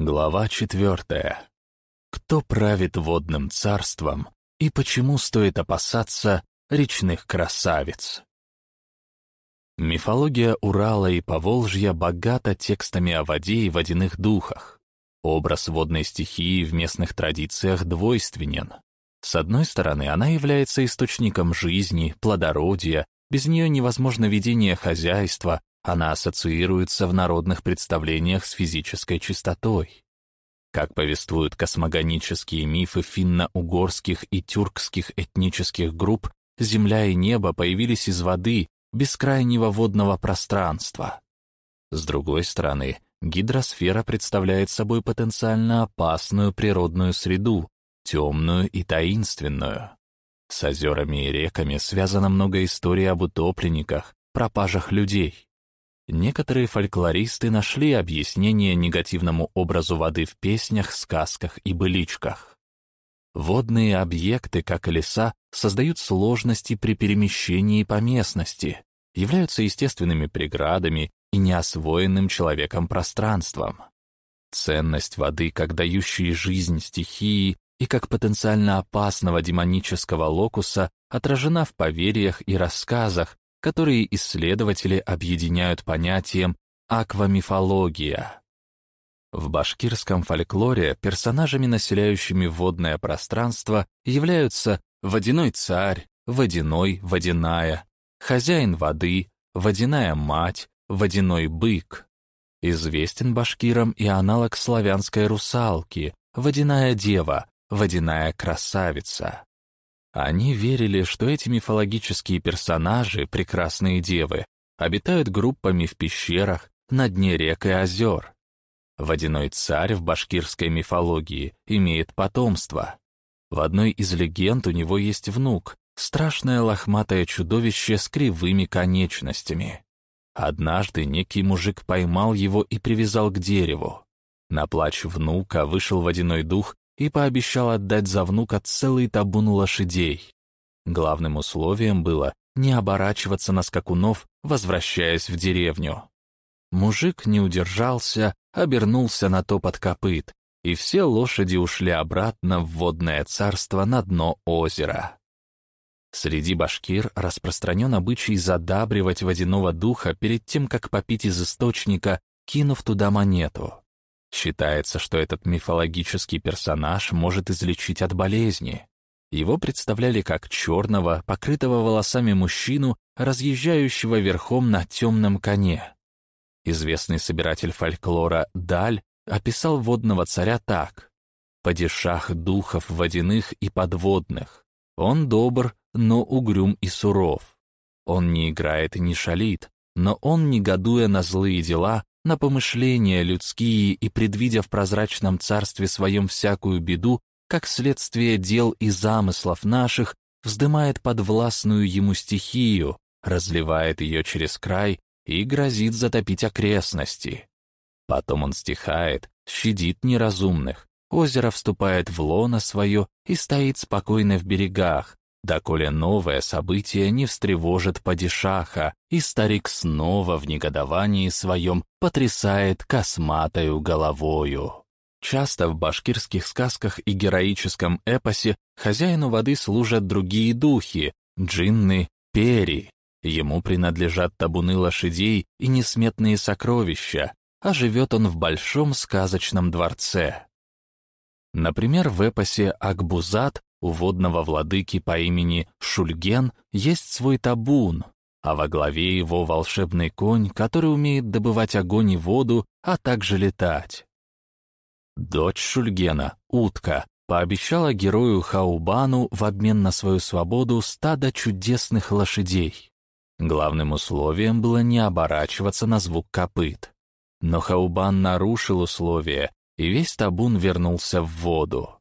Глава четвертая. Кто правит водным царством и почему стоит опасаться речных красавиц? Мифология Урала и Поволжья богата текстами о воде и водяных духах. Образ водной стихии в местных традициях двойственен. С одной стороны, она является источником жизни, плодородия, без нее невозможно ведение хозяйства, она ассоциируется в народных представлениях с физической чистотой. Как повествуют космогонические мифы финно-угорских и тюркских этнических групп, земля и небо появились из воды, бескрайнего водного пространства. С другой стороны, гидросфера представляет собой потенциально опасную природную среду, темную и таинственную. С озерами и реками связано много историй об утопленниках, пропажах людей. Некоторые фольклористы нашли объяснение негативному образу воды в песнях, сказках и быличках. Водные объекты, как и леса, создают сложности при перемещении по местности, являются естественными преградами и неосвоенным человеком пространством. Ценность воды, как дающей жизнь стихии и как потенциально опасного демонического локуса, отражена в поверьях и рассказах, которые исследователи объединяют понятием аквамифология. В башкирском фольклоре персонажами, населяющими водное пространство, являются водяной царь, водяной, водяная, хозяин воды, водяная мать, водяной бык. Известен башкирам и аналог славянской русалки, водяная дева, водяная красавица. Они верили, что эти мифологические персонажи, прекрасные девы, обитают группами в пещерах, на дне рек и озер. Водяной царь в башкирской мифологии имеет потомство. В одной из легенд у него есть внук, страшное лохматое чудовище с кривыми конечностями. Однажды некий мужик поймал его и привязал к дереву. На плач внука вышел водяной дух и пообещал отдать за внука целый табун лошадей. Главным условием было не оборачиваться на скакунов, возвращаясь в деревню. Мужик не удержался, обернулся на топот копыт, и все лошади ушли обратно в водное царство на дно озера. Среди башкир распространен обычай задабривать водяного духа перед тем, как попить из источника, кинув туда монету. Считается, что этот мифологический персонаж может излечить от болезни. Его представляли как черного, покрытого волосами мужчину, разъезжающего верхом на темном коне. Известный собиратель фольклора Даль описал водного царя так. «Падишах духов водяных и подводных. Он добр, но угрюм и суров. Он не играет и не шалит, но он, негодуя на злые дела, на помышления людские и предвидя в прозрачном царстве своем всякую беду, как следствие дел и замыслов наших, вздымает подвластную ему стихию, разливает ее через край и грозит затопить окрестности. Потом он стихает, щадит неразумных, озеро вступает в лоно свое и стоит спокойно в берегах, доколе новое событие не встревожит падишаха, и старик снова в негодовании своем потрясает косматою головою. Часто в башкирских сказках и героическом эпосе хозяину воды служат другие духи, джинны, пери. Ему принадлежат табуны лошадей и несметные сокровища, а живет он в большом сказочном дворце. Например, в эпосе «Акбузат» у водного владыки по имени Шульген есть свой табун, а во главе его волшебный конь, который умеет добывать огонь и воду, а также летать. Дочь Шульгена, утка, пообещала герою Хаубану в обмен на свою свободу стадо чудесных лошадей. Главным условием было не оборачиваться на звук копыт. Но Хаубан нарушил условие, и весь табун вернулся в воду.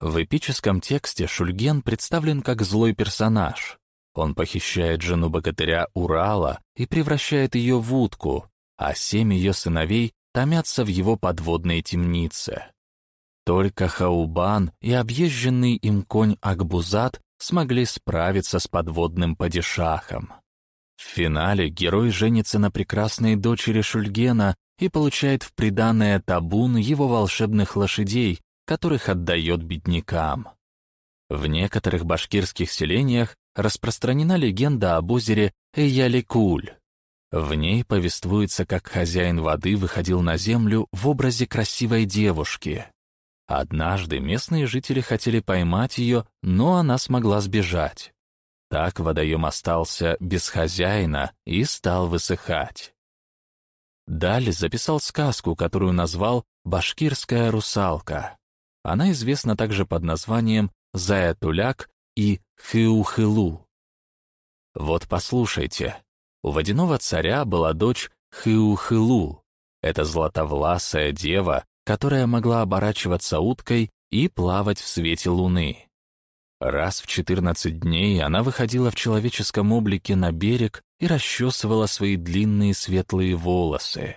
В эпическом тексте Шульген представлен как злой персонаж. Он похищает жену богатыря Урала и превращает ее в утку, а семь ее сыновей томятся в его подводной темнице. Только Хаубан и объезженный им конь Акбузат смогли справиться с подводным падишахом. В финале герой женится на прекрасной дочери Шульгена и получает в приданное табун его волшебных лошадей, которых отдает беднякам. В некоторых башкирских селениях распространена легенда об озере Эяликуль. В ней повествуется, как хозяин воды выходил на землю в образе красивой девушки. Однажды местные жители хотели поймать ее, но она смогла сбежать. Так водоем остался без хозяина и стал высыхать. Даль записал сказку, которую назвал «Башкирская русалка». Она известна также под названием «Заятуляк» и «Хиухылу». Вот послушайте. У водяного царя была дочь Хиухылу. Это златовласая дева, которая могла оборачиваться уткой и плавать в свете луны. Раз в 14 дней она выходила в человеческом облике на берег и расчесывала свои длинные светлые волосы.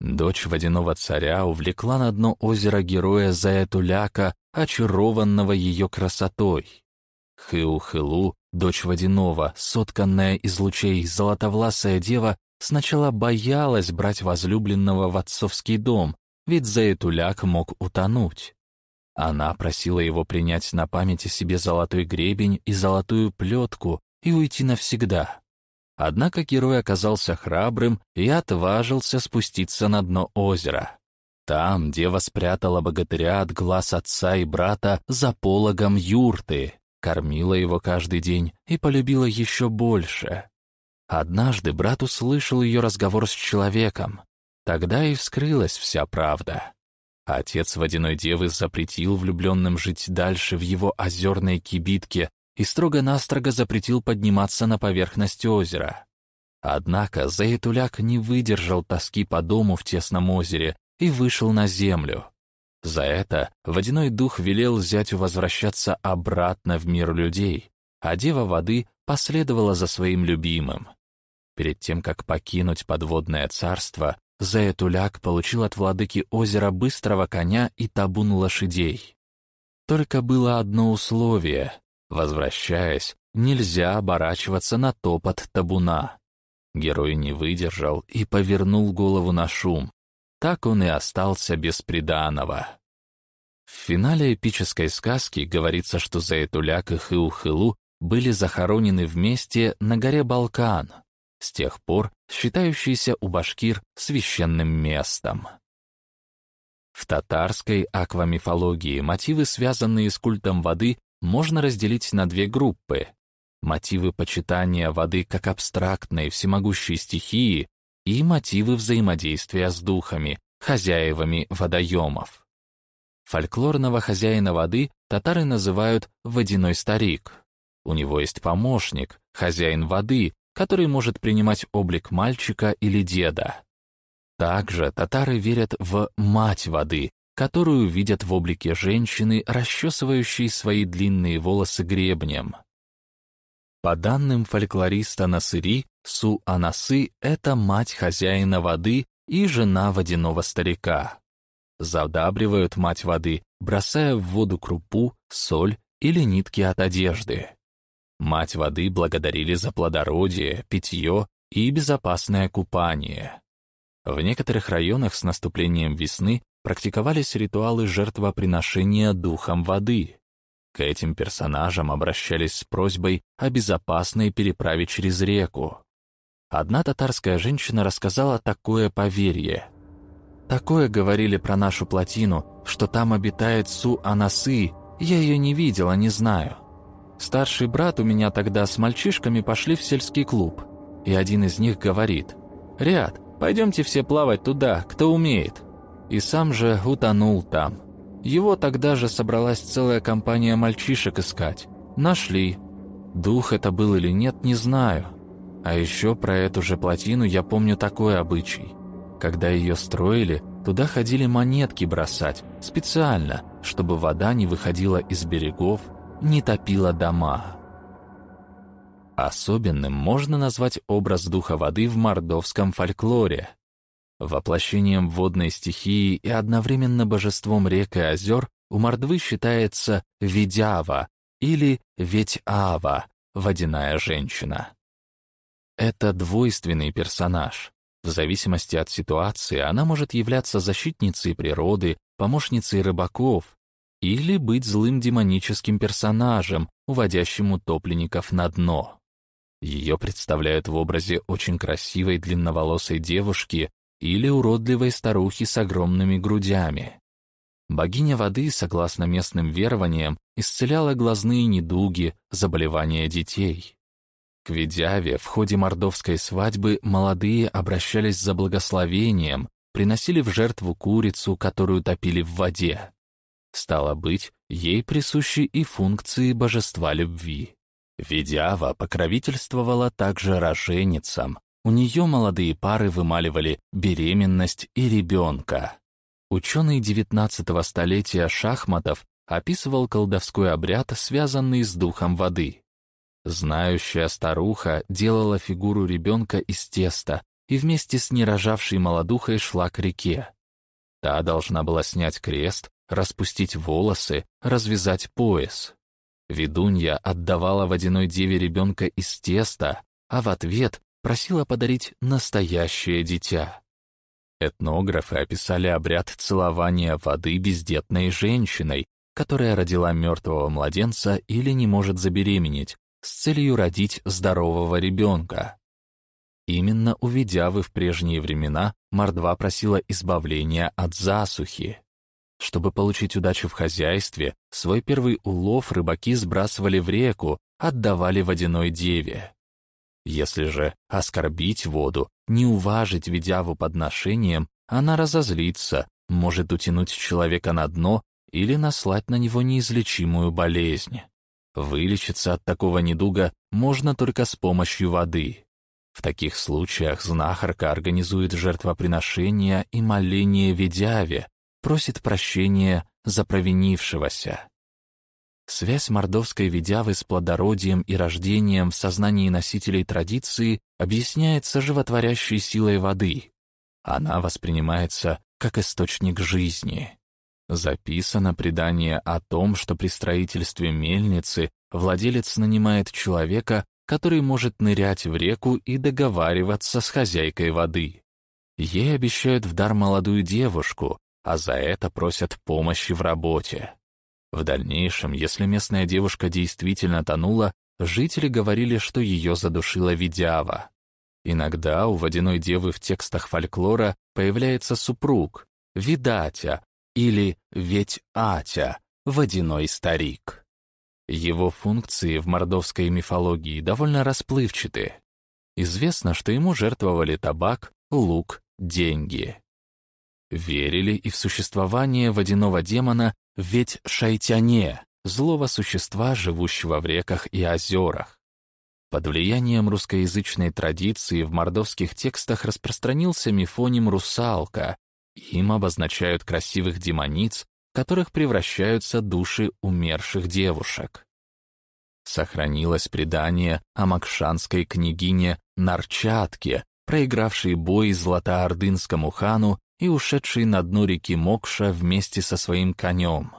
Дочь водяного царя увлекла на дно озера героя Заятуляка, очарованного ее красотой. Хыу-Хылу, дочь водяного, сотканная из лучей золотовласая дева, сначала боялась брать возлюбленного в отцовский дом, ведь Заятуляк мог утонуть. Она просила его принять на память себе золотой гребень и золотую плетку и уйти навсегда. Однако герой оказался храбрым и отважился спуститься на дно озера. Там дева спрятала богатыря от глаз отца и брата за пологом юрты, кормила его каждый день и полюбила еще больше. Однажды брат услышал ее разговор с человеком. Тогда и вскрылась вся правда. Отец водяной девы запретил влюбленным жить дальше в его озерной кибитке и строго-настрого запретил подниматься на поверхность озера. Однако Заятуляк не выдержал тоски по дому в тесном озере и вышел на землю. За это водяной дух велел зятю возвращаться обратно в мир людей, а дева воды последовала за своим любимым. Перед тем, как покинуть подводное царство, Заятуляк получил от владыки озера быстрого коня и табун лошадей. Только было одно условие. Возвращаясь, нельзя оборачиваться на топот табуна. Герой не выдержал и повернул голову на шум. Так он и остался без приданого. В финале эпической сказки говорится, что Заятуляк и Хыу-Хылу были захоронены вместе на горе Балкан — с тех пор считающийся у башкир священным местом. В татарской аквамифологии мотивы, связанные с культом воды, можно разделить на две группы. Мотивы почитания воды как абстрактной всемогущей стихии и мотивы взаимодействия с духами, хозяевами водоемов. Фольклорного хозяина воды татары называют «водяной старик». У него есть помощник, хозяин воды, который может принимать облик мальчика или деда. Также татары верят в «мать воды», которую видят в облике женщины, расчесывающей свои длинные волосы гребнем. По данным фольклориста Насыри, Су-Анасы — это мать хозяина воды и жена водяного старика. Задабривают мать воды, бросая в воду крупу, соль или нитки от одежды. Мать воды благодарили за плодородие, питье и безопасное купание. В некоторых районах с наступлением весны практиковались ритуалы жертвоприношения духом воды. К этим персонажам обращались с просьбой о безопасной переправе через реку. Одна татарская женщина рассказала такое поверье. «Такое говорили про нашу плотину, что там обитает Су-Анасы, я ее не видела, не знаю. Старший брат у меня тогда с мальчишками пошли в сельский клуб, и один из них говорит, «Ряд, пойдемте все плавать туда, кто умеет». И сам же утонул там. Его тогда же собралась целая компания мальчишек искать. Нашли. Дух это был или нет, не знаю. А еще про эту же плотину я помню такой обычай. Когда ее строили, туда ходили монетки бросать, специально, чтобы вода не выходила из берегов, не топила дома. Особенным можно назвать образ духа воды в мордовском фольклоре. Воплощением водной стихии и одновременно божеством рек и озер у мордвы считается Ведява или Ветьава, водяная женщина. Это двойственный персонаж. В зависимости от ситуации она может являться защитницей природы, помощницей рыбаков или быть злым демоническим персонажем, уводящим утопленников на дно. Ее представляют в образе очень красивой длинноволосой девушки или уродливой старухи с огромными грудями. Богиня воды, согласно местным верованиям, исцеляла глазные недуги, заболевания детей. К Ведяве в ходе мордовской свадьбы молодые обращались за благословением, приносили в жертву курицу, которую топили в воде. Стало быть, ей присущи и функции божества любви. Ведява покровительствовала также роженицам. У нее молодые пары вымаливали беременность и ребенка. Ученый XIX столетия Шахматов описывал колдовской обряд, связанный с духом воды. Знающая старуха делала фигуру ребенка из теста и вместе с нерожавшей молодухой шла к реке. Та должна была снять крест, распустить волосы, развязать пояс. Ведунья отдавала водяной деве ребенка из теста, а в ответ просила подарить настоящее дитя. Этнографы описали обряд целования воды бездетной женщиной, которая родила мертвого младенца или не может забеременеть, с целью родить здорового ребенка. Именно у Ведявы в прежние времена мордва просила избавления от засухи. Чтобы получить удачу в хозяйстве, свой первый улов рыбаки сбрасывали в реку, отдавали водяной деве. Если же оскорбить воду, не уважить Ведяву подношением, она разозлится, может утянуть человека на дно или наслать на него неизлечимую болезнь. Вылечиться от такого недуга можно только с помощью воды. В таких случаях знахарка организует жертвоприношение и моление Ведяве, просит прощения за провинившегося. Связь мордовской ведявы с плодородием и рождением в сознании носителей традиции объясняется животворящей силой воды. Она воспринимается как источник жизни. Записано предание о том, что при строительстве мельницы владелец нанимает человека, который может нырять в реку и договариваться с хозяйкой воды. Ей обещают в дар молодую девушку, а за это просят помощи в работе. В дальнейшем, если местная девушка действительно тонула, жители говорили, что ее задушила Видява. Иногда у водяной девы в текстах фольклора появляется супруг, Видатя, или ведь Атя, водяной старик. Его функции в мордовской мифологии довольно расплывчаты. Известно, что ему жертвовали табак, лук, деньги. Верили и в существование водяного демона ведь Шайтяне, злого существа, живущего в реках и озерах. Под влиянием русскоязычной традиции в мордовских текстах распространился мифоним «русалка», им обозначают красивых демониц, в которых превращаются души умерших девушек. Сохранилось предание о макшанской княгине Нарчатке, проигравшей бой златоордынскому хану и ушедшей на дно реки Мокша вместе со своим конем.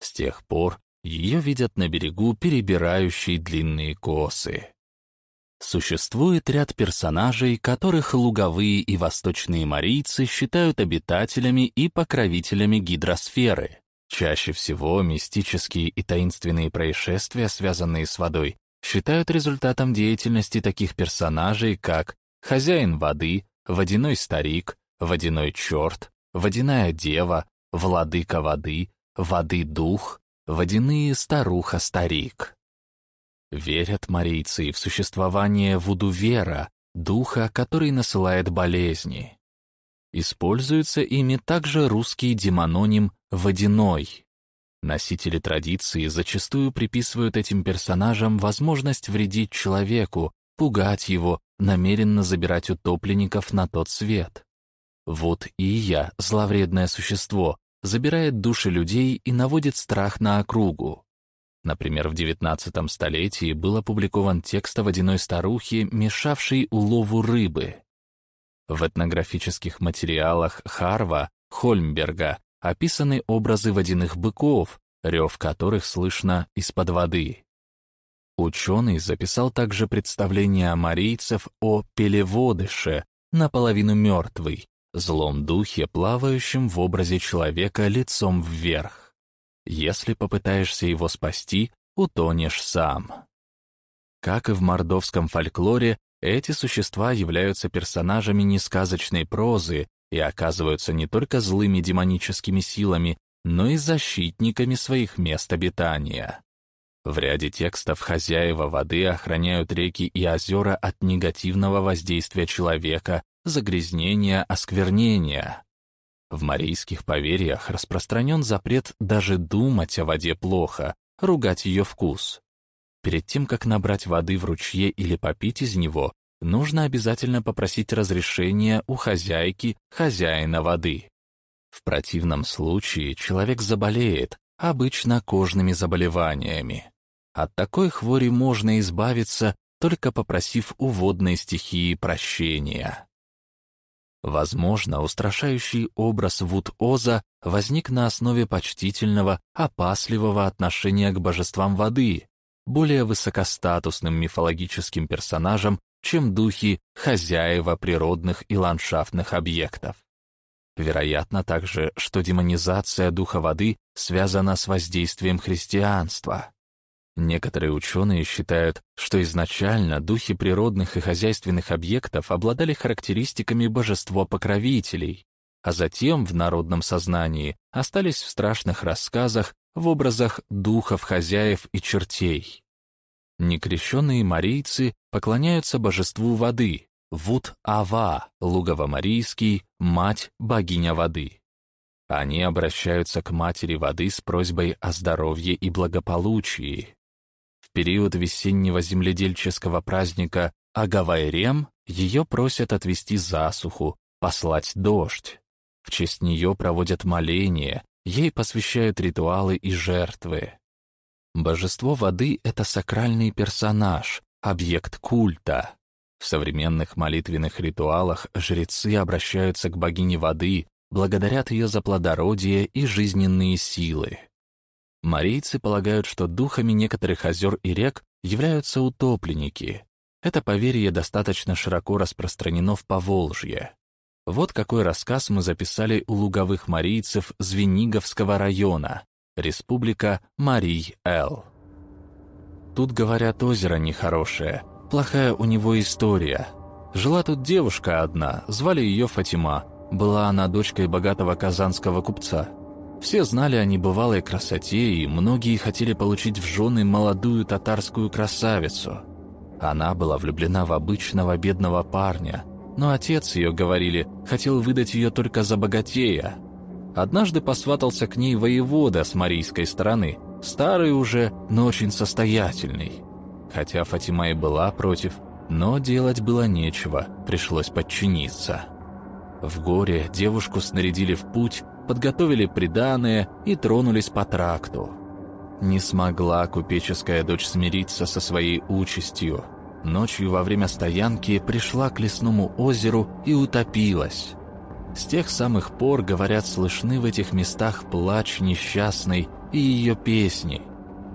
С тех пор ее видят на берегу, перебирающей длинные косы. Существует ряд персонажей, которых луговые и восточные марийцы считают обитателями и покровителями гидросферы. Чаще всего мистические и таинственные происшествия, связанные с водой, считают результатом деятельности таких персонажей, как хозяин воды, водяной старик, водяной черт, водяная дева, владыка воды, воды дух, водяные старуха-старик. Верят марийцы в существование вудувера, духа, который насылает болезни. Используется ими также русский демононим «водяной». Носители традиции зачастую приписывают этим персонажам возможность вредить человеку, пугать его, намеренно забирать утопленников на тот свет. Вот и я, зловредное существо, забирает души людей и наводит страх на округу. Например, в XIX столетии был опубликован текст о водяной старухе, мешавшей улову рыбы. В этнографических материалах Харва, Хольмберга описаны образы водяных быков, рев которых слышно из-под воды. Ученый записал также представление марийцев о пелеводыше, наполовину мертвый, злом духе, плавающем в образе человека лицом вверх. Если попытаешься его спасти, утонешь сам. Как и в мордовском фольклоре, эти существа являются персонажами несказочной прозы и оказываются не только злыми демоническими силами, но и защитниками своих мест обитания. В ряде текстов хозяева воды охраняют реки и озера от негативного воздействия человека, загрязнения, осквернения. В марийских поверьях распространен запрет даже думать о воде плохо, ругать ее вкус. Перед тем, как набрать воды в ручье или попить из него, нужно обязательно попросить разрешения у хозяйки, хозяина воды. В противном случае человек заболеет, обычно кожными заболеваниями. От такой хвори можно избавиться, только попросив у водной стихии прощения. Возможно, устрашающий образ Вуд-Оза возник на основе почтительного, опасливого отношения к божествам воды, более высокостатусным мифологическим персонажам, чем духи хозяева природных и ландшафтных объектов. Вероятно также, что демонизация духа воды связана с воздействием христианства. Некоторые ученые считают, что изначально духи природных и хозяйственных объектов обладали характеристиками божество-покровителей, а затем в народном сознании остались в страшных рассказах в образах духов хозяев и чертей. Некрещенные марийцы поклоняются божеству воды, Вуд-Ава, лугово-марийский, мать, богиня воды. Они обращаются к матери воды с просьбой о здоровье и благополучии период весеннего земледельческого праздника Агавайрем ее просят отвести засуху, послать дождь. В честь нее проводят моления, ей посвящают ритуалы и жертвы. Божество воды — это сакральный персонаж, объект культа. В современных молитвенных ритуалах жрецы обращаются к богине воды, благодарят ее за плодородие и жизненные силы. Марийцы полагают, что духами некоторых озер и рек являются утопленники. Это поверье достаточно широко распространено в Поволжье. Вот какой рассказ мы записали у луговых марийцев Звениговского района, республика Марий-Эл. Тут, говорят, озеро нехорошее, плохая у него история. Жила тут девушка одна, звали ее Фатима. Была она дочкой богатого казанского купца. Все знали о небывалой красоте, и многие хотели получить в жены молодую татарскую красавицу. Она была влюблена в обычного бедного парня, но отец ее, говорили, хотел выдать ее только за богатея. Однажды посватался к ней воевода с марийской стороны, старый уже, но очень состоятельный. Хотя Фатима и была против, но делать было нечего, пришлось подчиниться. В горе девушку снарядили в путь, подготовили приданое и тронулись по тракту. Не смогла купеческая дочь смириться со своей участью. Ночью во время стоянки пришла к лесному озеру и утопилась. С тех самых пор, говорят, слышны в этих местах плач несчастной и ее песни.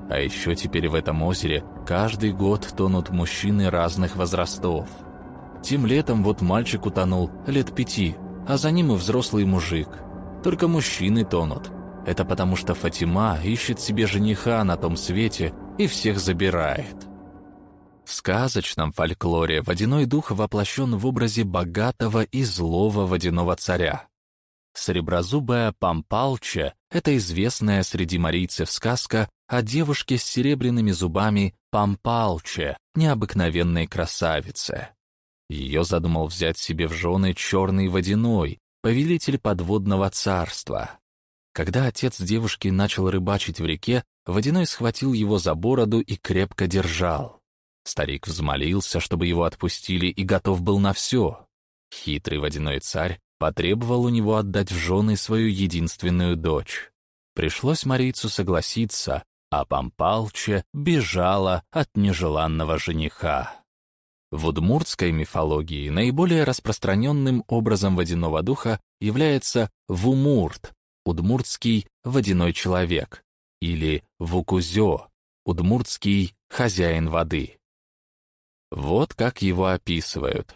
А еще теперь в этом озере каждый год тонут мужчины разных возрастов. Тем летом вот мальчик утонул, лет пяти, а за ним и взрослый мужик – только мужчины тонут. Это потому что Фатима ищет себе жениха на том свете и всех забирает. В сказочном фольклоре водяной дух воплощен в образе богатого и злого водяного царя. Среброзубая Пампалча — это известная среди марийцев сказка о девушке с серебряными зубами Пампалче, необыкновенной красавице. Ее задумал взять себе в жены черный водяной, повелитель подводного царства. Когда отец девушки начал рыбачить в реке, Водяной схватил его за бороду и крепко держал. Старик взмолился, чтобы его отпустили, и готов был на все. Хитрый водяной царь потребовал у него отдать в жены свою единственную дочь. Пришлось Марийцу согласиться, а Пампалче бежала от нежеланного жениха. В удмуртской мифологии наиболее распространенным образом водяного духа является Вумурт, удмуртский водяной человек, или Вукузё, удмуртский хозяин воды. Вот как его описывают.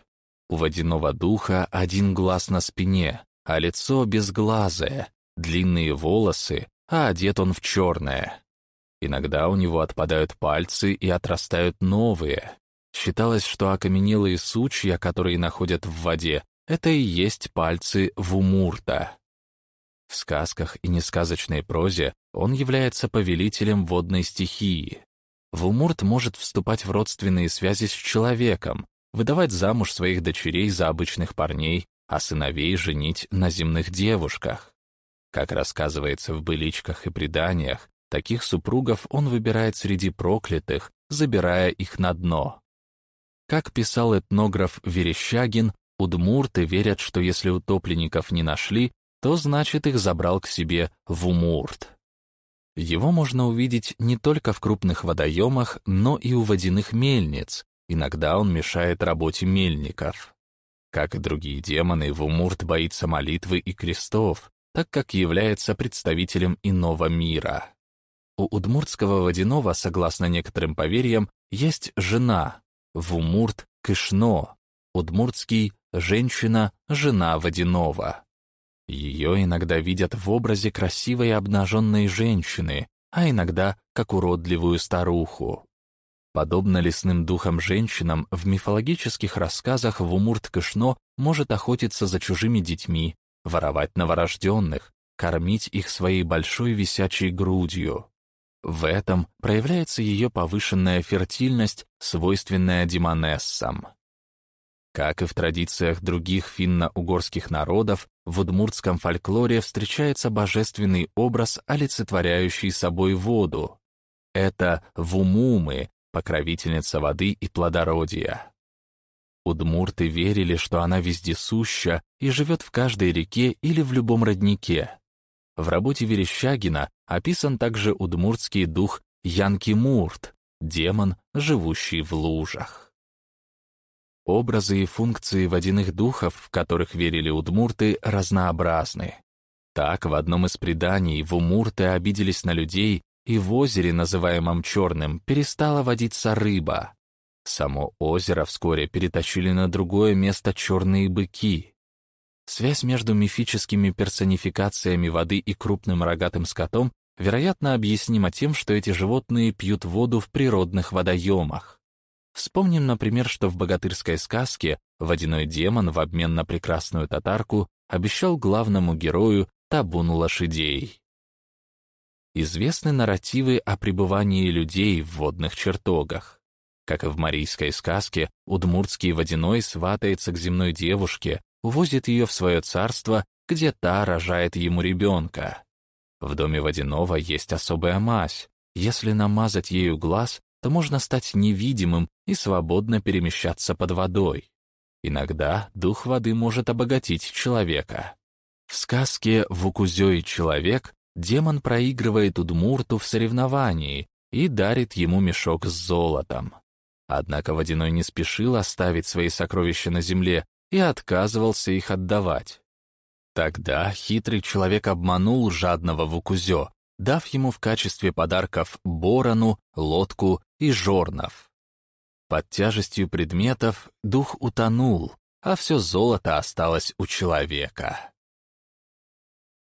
У водяного духа один глаз на спине, а лицо безглазое, длинные волосы, а одет он в черное. Иногда у него отпадают пальцы и отрастают новые. Считалось, что окаменелые сучья, которые находят в воде, это и есть пальцы Вумурта. В сказках и несказочной прозе он является повелителем водной стихии. Вумурт может вступать в родственные связи с человеком, выдавать замуж своих дочерей за обычных парней, а сыновей женить на земных девушках. Как рассказывается в быличках и преданиях, таких супругов он выбирает среди проклятых, забирая их на дно. Как писал этнограф Верещагин, удмурты верят, что если утопленников не нашли, то значит их забрал к себе в Умурт. Его можно увидеть не только в крупных водоемах, но и у водяных мельниц, иногда он мешает работе мельников. Как и другие демоны, Вумурт боится молитвы и крестов, так как является представителем иного мира. У удмуртского водяного, согласно некоторым поверьям, есть жена, Вумурт Кышно, удмуртский «женщина, жена водяного». Ее иногда видят в образе красивой обнаженной женщины, а иногда как уродливую старуху. Подобно лесным духам-женщинам, в мифологических рассказах Вумурт-Кышно может охотиться за чужими детьми, воровать новорожденных, кормить их своей большой висячей грудью. В этом проявляется ее повышенная фертильность, свойственная демонессам. Как и в традициях других финно-угорских народов, в удмуртском фольклоре встречается божественный образ, олицетворяющий собой воду. Это вумумы, покровительница воды и плодородия. Удмурты верили, что она вездесуща и живет в каждой реке или в любом роднике. В работе Верещагина описан также удмуртский дух Янки-Мурт, демон, живущий в лужах. Образы и функции водяных духов, в которых верили удмурты, разнообразны. Так, в одном из преданий вумурты обиделись на людей, и в озере, называемом Черным, перестала водиться рыба. Само озеро вскоре перетащили на другое место черные быки. Связь между мифическими персонификациями воды и крупным рогатым скотом, вероятно, объяснима тем, что эти животные пьют воду в природных водоемах. Вспомним, например, что в богатырской сказке водяной демон в обмен на прекрасную татарку обещал главному герою табун лошадей. Известны нарративы о пребывании людей в водных чертогах. Как и в марийской сказке, удмуртский водяной сватается к земной девушке, увозит ее в свое царство, где та рожает ему ребенка. В доме водяного есть особая мазь. Если намазать ею глаз, то можно стать невидимым и свободно перемещаться под водой. Иногда дух воды может обогатить человека. В сказке «Вукузё и человек» демон проигрывает Удмурту в соревновании и дарит ему мешок с золотом. Однако Водяной не спешил оставить свои сокровища на земле и отказывался их отдавать. Тогда хитрый человек обманул жадного Вукузё, дав ему в качестве подарков борону, лодку и жорнов. Под тяжестью предметов дух утонул, а все золото осталось у человека.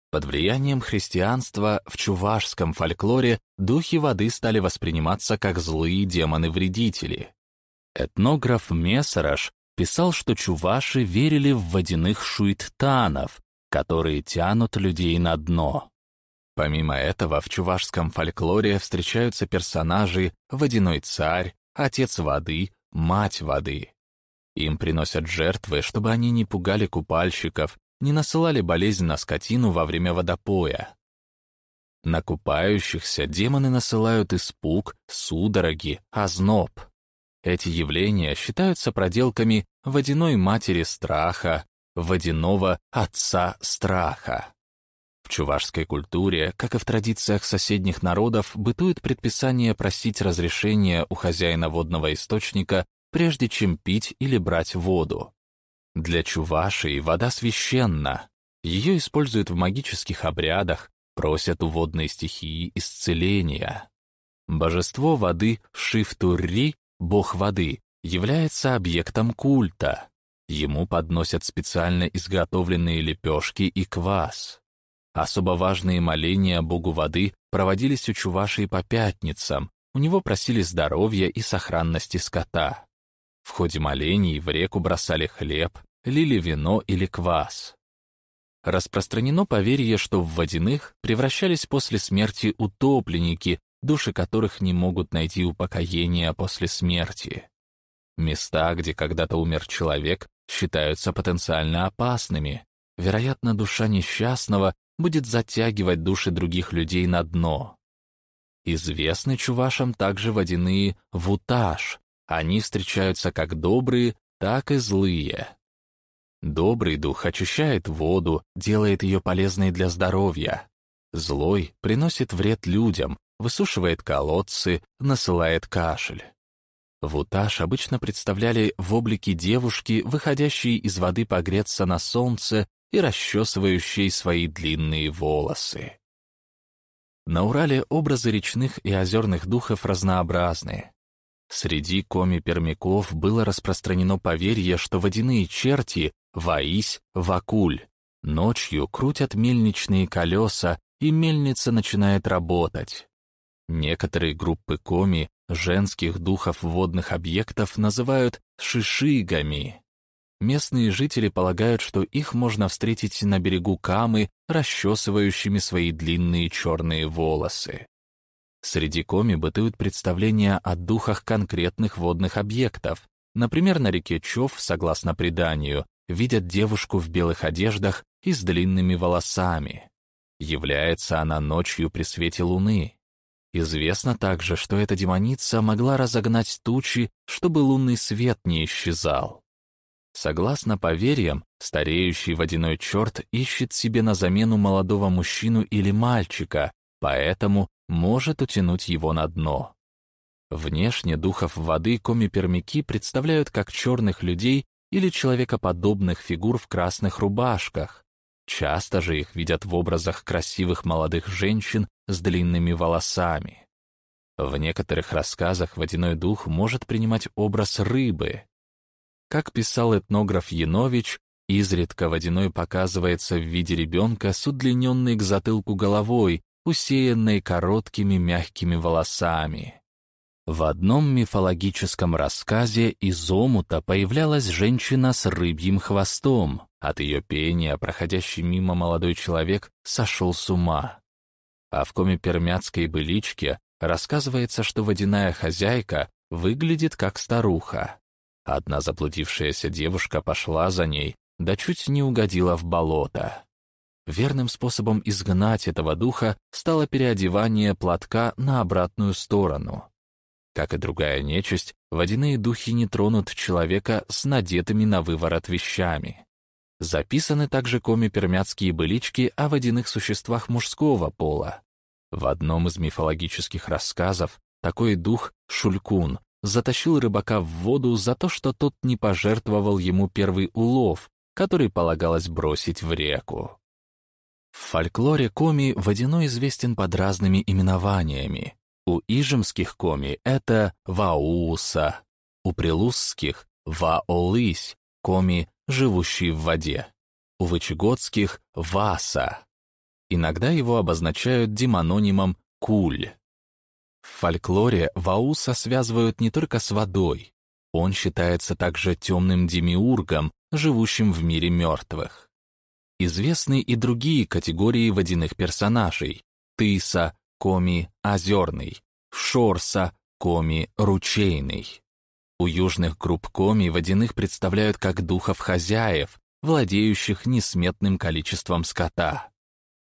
Под влиянием христианства в чувашском фольклоре духи воды стали восприниматься как злые демоны-вредители. Этнограф Мессераш писал, что чуваши верили в водяных шуиттанов, которые тянут людей на дно. Помимо этого, в чувашском фольклоре встречаются персонажи «Водяной царь», «Отец воды», «Мать воды». Им приносят жертвы, чтобы они не пугали купальщиков, не насылали болезнь на скотину во время водопоя. На купающихся демоны насылают испуг, судороги, озноб. Эти явления считаются проделками водяной матери страха, водяного отца страха. В чувашской культуре, как и в традициях соседних народов, бытует предписание просить разрешения у хозяина водного источника, прежде чем пить или брать воду. Для чувашей вода священна. Ее используют в магических обрядах, просят у водной стихии исцеления. Божество воды Шифтурри бог воды, является объектом культа. Ему подносят специально изготовленные лепешки и квас. Особо важные моления Богу воды проводились у Чувашии по пятницам, у него просили здоровья и сохранности скота. В ходе молений в реку бросали хлеб, лили вино или квас. Распространено поверье, что в водяных превращались после смерти утопленники, души которых не могут найти упокоения после смерти. Места, где когда-то умер человек, считаются потенциально опасными. Вероятно, душа несчастного будет затягивать души других людей на дно. Известны чувашам также водяные вуташ. Они встречаются как добрые, так и злые. Добрый дух очищает воду, делает ее полезной для здоровья. Злой приносит вред людям, высушивает колодцы, насылает кашель. Вуташ обычно представляли в облике девушки, выходящей из воды погреться на солнце и расчесывающей свои длинные волосы. На Урале образы речных и озерных духов разнообразны. Среди коми-пермяков было распространено поверье, что водяные черти — Ваись, Вакуль — ночью крутят мельничные колеса, и мельница начинает работать. Некоторые группы коми женских духов водных объектов называют шишигами. Местные жители полагают, что их можно встретить на берегу Камы, расчесывающими свои длинные черные волосы. Среди коми бытуют представления о духах конкретных водных объектов. Например, на реке Чов, согласно преданию, видят девушку в белых одеждах и с длинными волосами. Является она ночью при свете луны. Известно также, что эта демоница могла разогнать тучи, чтобы лунный свет не исчезал. Согласно поверьям, стареющий водяной черт ищет себе на замену молодого мужчину или мальчика, поэтому может утянуть его на дно. Внешне духов воды коми-пермяки представляют как черных людей или человекоподобных фигур в красных рубашках. Часто же их видят в образах красивых молодых женщин с длинными волосами. В некоторых рассказах водяной дух может принимать образ рыбы. Как писал этнограф Янович, изредка водяной показывается в виде ребенка с удлиненной к затылку головой, усеянной короткими мягкими волосами. В одном мифологическом рассказе из омута появлялась женщина с рыбьим хвостом. От ее пения проходящий мимо молодой человек сошел с ума. А в коме-пермяцкой быличке рассказывается, что водяная хозяйка выглядит как старуха. Одна заблудившаяся девушка пошла за ней, да чуть не угодила в болото. Верным способом изгнать этого духа стало переодевание платка на обратную сторону. Как и другая нечисть, водяные духи не тронут человека с надетыми на выворот вещами. Записаны также коми-пермяцкие былички о водяных существах мужского пола. В одном из мифологических рассказов такой дух, Шулькун, затащил рыбака в воду за то, что тот не пожертвовал ему первый улов, который полагалось бросить в реку. В фольклоре коми водяной известен под разными именованиями. У ижемских коми это вауса, у прилузских — ваолысь, коми, живущие в воде, у вычегодских — васа. Иногда его обозначают демононимом «куль». В фольклоре Вауса связывают не только с водой. Он считается также темным демиургом, живущим в мире мертвых. Известны и другие категории водяных персонажей. Тыса, Коми, Озерный, Шорса, Коми, Ручейный. У южных групп Коми водяных представляют как духов хозяев, владеющих несметным количеством скота.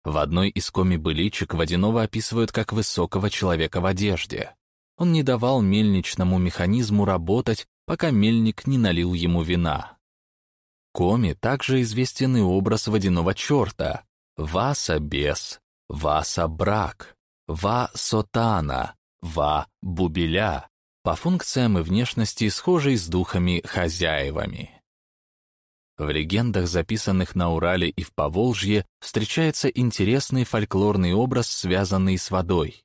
В одной из коми-быличек Водянова описывают как высокого человека в одежде. Он не давал мельничному механизму работать, пока мельник не налил ему вина. Коми также известен и образ водяного черта. Васа бес, Васа брак, По функциям и внешности схожий с духами-хозяевами. В легендах, записанных на Урале и в Поволжье, встречается интересный фольклорный образ, связанный с водой.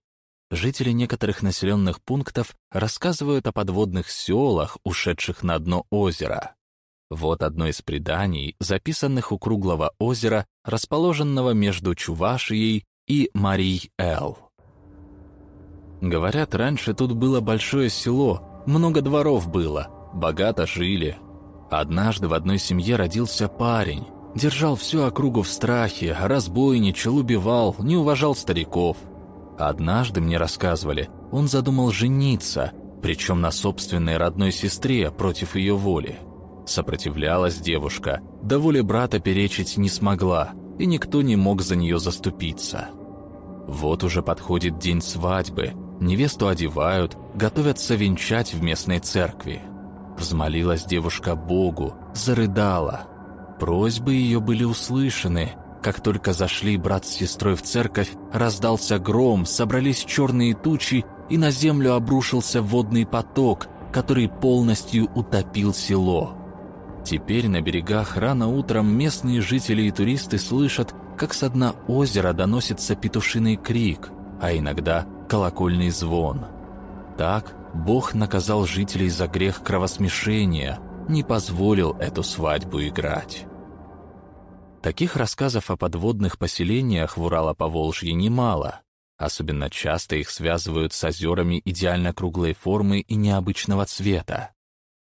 Жители некоторых населенных пунктов рассказывают о подводных селах, ушедших на дно озера. Вот одно из преданий, записанных у круглого озера, расположенного между Чувашией и Марий-Эл. Говорят, раньше тут было большое село, много дворов было, богато жили. Однажды в одной семье родился парень, держал всю округу в страхе, разбойничал, убивал, не уважал стариков. Однажды мне рассказывали, он задумал жениться, причем на собственной родной сестре против ее воли. Сопротивлялась девушка, до воли брата перечить не смогла, и никто не мог за нее заступиться. Вот уже подходит день свадьбы, невесту одевают, готовятся венчать в местной церкви. Взмолилась девушка Богу, зарыдала. Просьбы ее были услышаны. Как только зашли брат с сестрой в церковь, раздался гром, собрались черные тучи, и на землю обрушился водный поток, который полностью утопил село. Теперь на берегах рано утром местные жители и туристы слышат, как со дна озера доносится петушиный крик, а иногда колокольный звон. Так Бог наказал жителей за грех кровосмешения, не позволил эту свадьбу играть. Таких рассказов о подводных поселениях в Урало-Поволжье немало. Особенно часто их связывают с озерами идеально круглой формы и необычного цвета.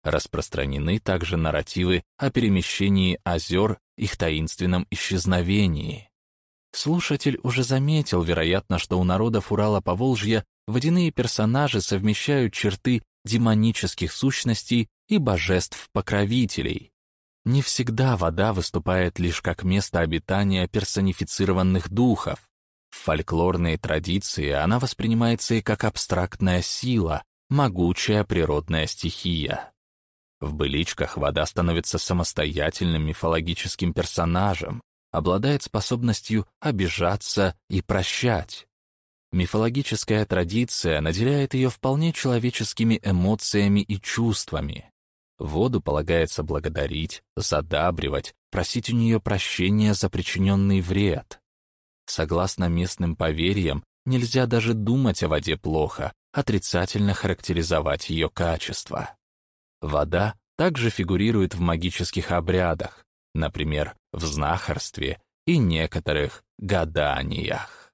Распространены также нарративы о перемещении озер, их таинственном исчезновении. Слушатель уже заметил, вероятно, что у народов Урала-Поволжья водяные персонажи совмещают черты демонических сущностей и божеств-покровителей. Не всегда вода выступает лишь как место обитания персонифицированных духов. В фольклорной традиции она воспринимается и как абстрактная сила, могучая природная стихия. В быличках вода становится самостоятельным мифологическим персонажем, обладает способностью обижаться и прощать. Мифологическая традиция наделяет ее вполне человеческими эмоциями и чувствами. Воду полагается благодарить, задабривать, просить у нее прощения за причиненный вред. Согласно местным поверьям, нельзя даже думать о воде плохо, отрицательно характеризовать ее качество. Вода также фигурирует в магических обрядах, например, в знахарстве и некоторых гаданиях.